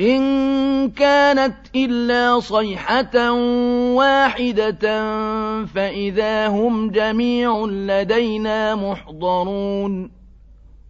إِن كَانَتْ إِلَّا صَيْحَةً وَاحِدَةً فَإِذَا هُمْ جَمِيعٌ لَّدَيْنَا مُحْضَرُونَ.